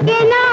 کے نا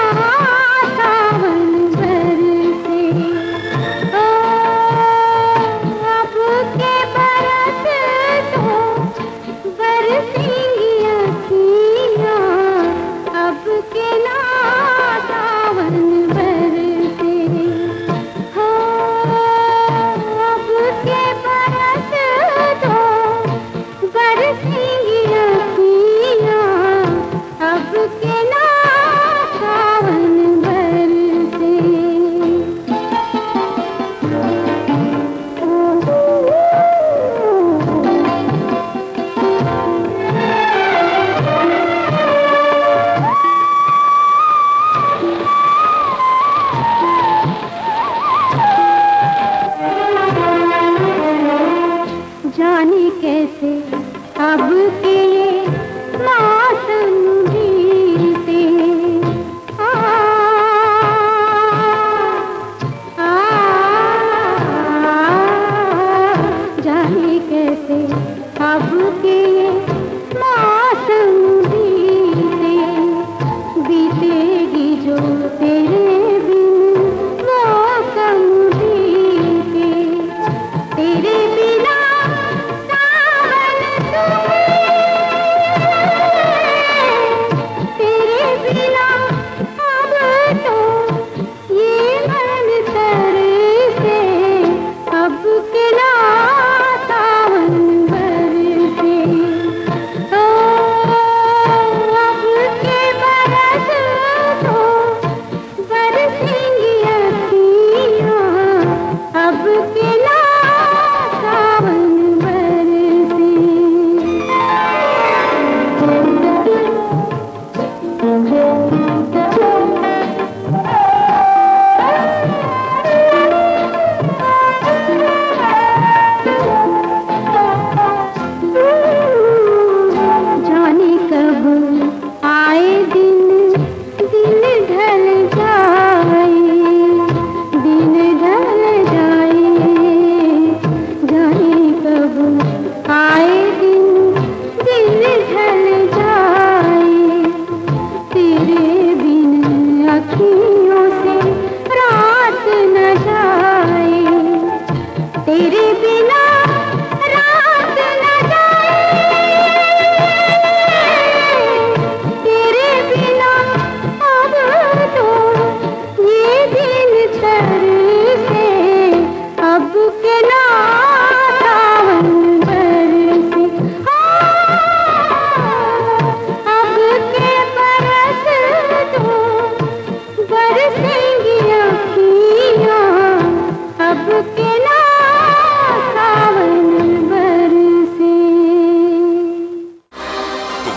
सखी